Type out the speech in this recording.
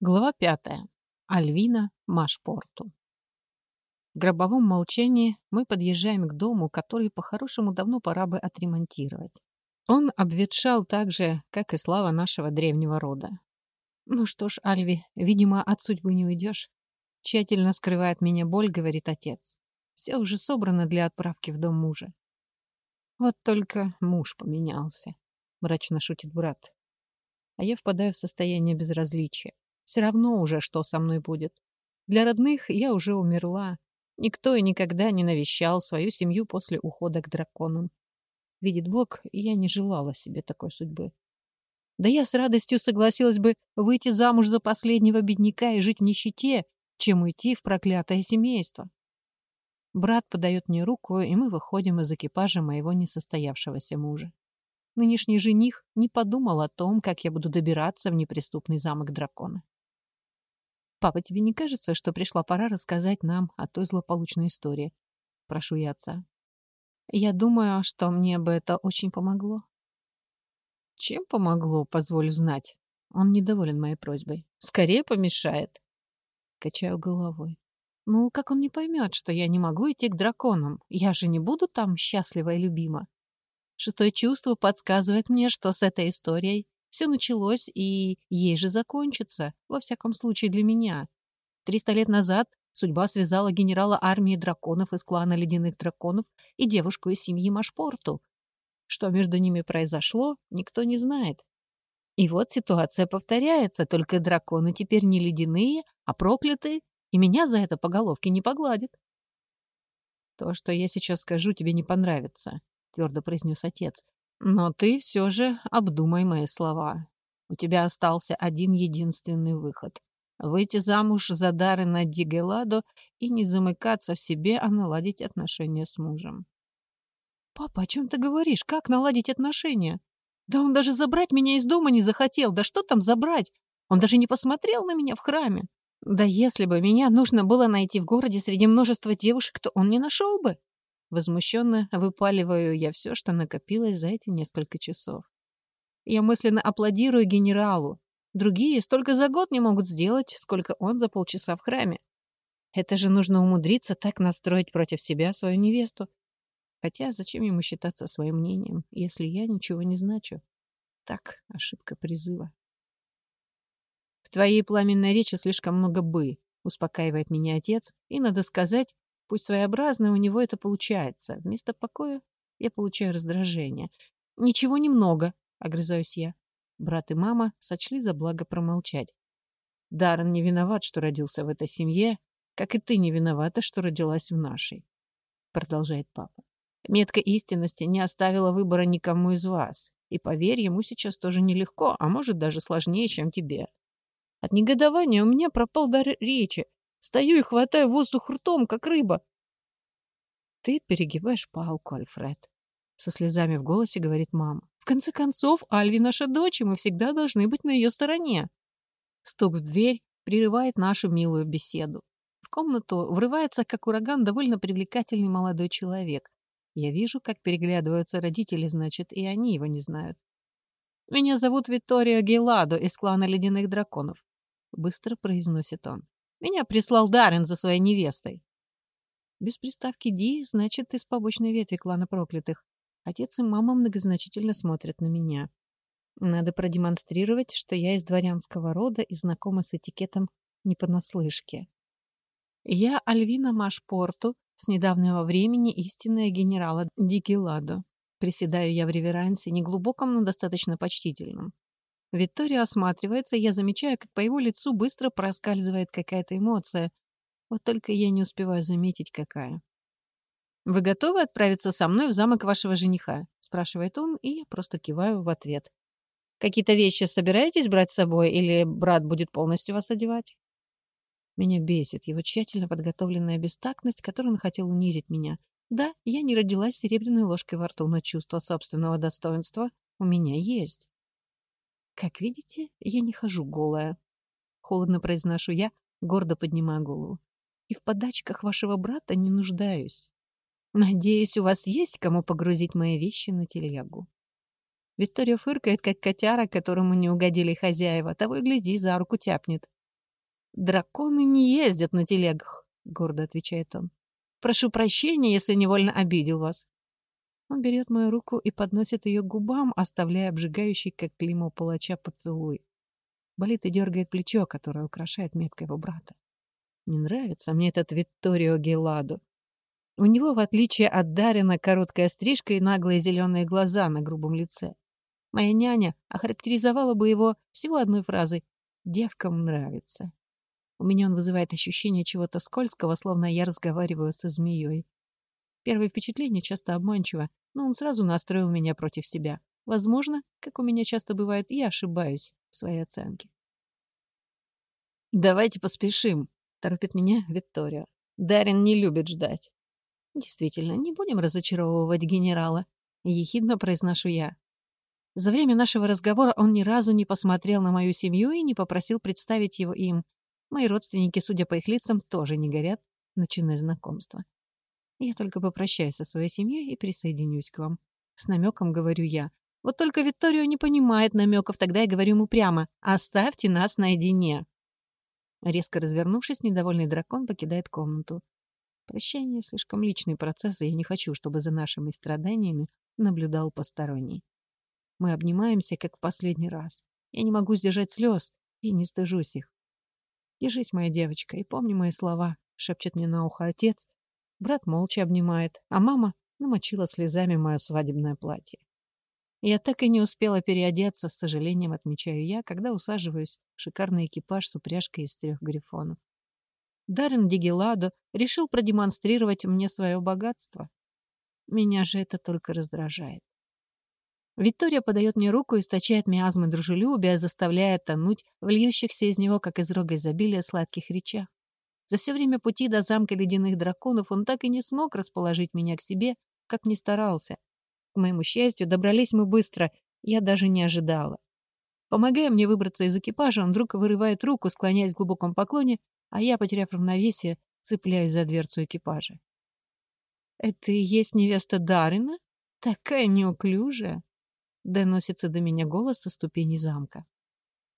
Глава пятая. Альвина Машпорту. В гробовом молчании мы подъезжаем к дому, который по-хорошему давно пора бы отремонтировать. Он обветшал так же, как и слава нашего древнего рода. «Ну что ж, Альви, видимо, от судьбы не уйдешь. Тщательно скрывает меня боль, говорит отец. Все уже собрано для отправки в дом мужа. Вот только муж поменялся, мрачно шутит брат. А я впадаю в состояние безразличия. Все равно уже, что со мной будет. Для родных я уже умерла. Никто и никогда не навещал свою семью после ухода к драконам. Видит Бог, я не желала себе такой судьбы. Да я с радостью согласилась бы выйти замуж за последнего бедняка и жить в нищете, чем уйти в проклятое семейство. Брат подает мне руку, и мы выходим из экипажа моего несостоявшегося мужа. Нынешний жених не подумал о том, как я буду добираться в неприступный замок дракона. «Папа, тебе не кажется, что пришла пора рассказать нам о той злополучной истории?» Прошу я отца. «Я думаю, что мне бы это очень помогло». «Чем помогло, позволю знать?» Он недоволен моей просьбой. «Скорее помешает». Качаю головой. «Ну, как он не поймет, что я не могу идти к драконам? Я же не буду там счастлива и любима». Шестое чувство подсказывает мне, что с этой историей все началось и ей же закончится, во всяком случае для меня. Триста лет назад судьба связала генерала армии драконов из клана ледяных драконов и девушку из семьи Машпорту. Что между ними произошло, никто не знает. И вот ситуация повторяется, только драконы теперь не ледяные, а проклятые, и меня за это по головке не погладит. «То, что я сейчас скажу, тебе не понравится», — твердо произнес отец. Но ты все же обдумай мои слова. У тебя остался один единственный выход. Выйти замуж за дары на Дигеладо и не замыкаться в себе, а наладить отношения с мужем. «Папа, о чем ты говоришь? Как наладить отношения? Да он даже забрать меня из дома не захотел. Да что там забрать? Он даже не посмотрел на меня в храме. Да если бы меня нужно было найти в городе среди множества девушек, то он не нашел бы. Возмущенно выпаливаю я все, что накопилось за эти несколько часов. Я мысленно аплодирую генералу. Другие столько за год не могут сделать, сколько он за полчаса в храме. Это же нужно умудриться так настроить против себя свою невесту. Хотя зачем ему считаться своим мнением, если я ничего не значу? Так, ошибка призыва. В твоей пламенной речи слишком много «бы», успокаивает меня отец, и, надо сказать, Пусть своеобразно у него это получается. Вместо покоя я получаю раздражение. «Ничего немного», — огрызаюсь я. Брат и мама сочли за благо промолчать. Даррен не виноват, что родился в этой семье, как и ты не виновата, что родилась в нашей, — продолжает папа. Метка истинности не оставила выбора никому из вас. И поверь, ему сейчас тоже нелегко, а может даже сложнее, чем тебе. От негодования у меня пропал дар речи, Стою и хватаю воздух ртом, как рыба. Ты перегибаешь палку, Альфред. Со слезами в голосе говорит мама. В конце концов, Альви наша дочь, и мы всегда должны быть на ее стороне. Стук в дверь прерывает нашу милую беседу. В комнату врывается, как ураган, довольно привлекательный молодой человек. Я вижу, как переглядываются родители, значит, и они его не знают. «Меня зовут Виктория Гейладо из клана Ледяных Драконов», — быстро произносит он. Меня прислал Даррен за своей невестой. Без приставки «ди» значит из побочной ветви клана проклятых. Отец и мама многозначительно смотрят на меня. Надо продемонстрировать, что я из дворянского рода и знакома с этикетом не понаслышке. Я Альвина Машпорту, с недавнего времени истинная генерала Дигеладо. Приседаю я в реверансе, неглубоком, но достаточно почтительном. Виктория осматривается, я замечаю, как по его лицу быстро проскальзывает какая-то эмоция. Вот только я не успеваю заметить, какая. «Вы готовы отправиться со мной в замок вашего жениха?» — спрашивает он, и я просто киваю в ответ. «Какие-то вещи собираетесь брать с собой, или брат будет полностью вас одевать?» Меня бесит его тщательно подготовленная бестактность, которой он хотел унизить меня. Да, я не родилась серебряной ложкой во рту, но чувство собственного достоинства у меня есть. Как видите, я не хожу голая. Холодно произношу я, гордо поднимая голову. И в подачках вашего брата не нуждаюсь. Надеюсь, у вас есть кому погрузить мои вещи на телегу. Виктория фыркает, как котяра, которому не угодили хозяева, того и гляди, за руку тяпнет. «Драконы не ездят на телегах», — гордо отвечает он. «Прошу прощения, если невольно обидел вас». Он берет мою руку и подносит ее к губам, оставляя обжигающий, как клеймо палача, поцелуй. Болит и дергает плечо, которое украшает метка его брата. Не нравится мне этот Витторио Геладо. У него, в отличие от Дарина, короткая стрижка и наглые зеленые глаза на грубом лице. Моя няня охарактеризовала бы его всего одной фразой «девкам нравится». У меня он вызывает ощущение чего-то скользкого, словно я разговариваю со змеей. Первое впечатление часто обманчиво, но он сразу настроил меня против себя. Возможно, как у меня часто бывает, я ошибаюсь в своей оценке. «Давайте поспешим», — торопит меня Виктория. «Дарин не любит ждать». «Действительно, не будем разочаровывать генерала», — ехидно произношу я. За время нашего разговора он ни разу не посмотрел на мою семью и не попросил представить его им. Мои родственники, судя по их лицам, тоже не горят, начиная знакомство. Я только попрощаюсь со своей семьей и присоединюсь к вам. С намеком говорю я. Вот только Викторио не понимает намеков, тогда я говорю ему прямо «Оставьте нас наедине». Резко развернувшись, недовольный дракон покидает комнату. Прощание — слишком личный процесс, и я не хочу, чтобы за нашими страданиями наблюдал посторонний. Мы обнимаемся, как в последний раз. Я не могу сдержать слез и не стыжусь их. «Держись, моя девочка, и помни мои слова», — шепчет мне на ухо отец. Брат молча обнимает, а мама намочила слезами мое свадебное платье. Я так и не успела переодеться, с сожалением отмечаю я, когда усаживаюсь в шикарный экипаж с упряжкой из трех грифонов. Даррен Дигеладо решил продемонстрировать мне свое богатство. Меня же это только раздражает. Виктория подает мне руку источает миазмы дружелюбия, заставляя тонуть в льющихся из него, как из рога изобилия, сладких речах. За все время пути до замка ледяных драконов он так и не смог расположить меня к себе, как ни старался. К моему счастью, добрались мы быстро, я даже не ожидала. Помогая мне выбраться из экипажа, он вдруг вырывает руку, склоняясь в глубоком поклоне, а я, потеряв равновесие, цепляюсь за дверцу экипажа. «Это и есть невеста Дарина? Такая неуклюжая!» Доносится до меня голос со ступени замка.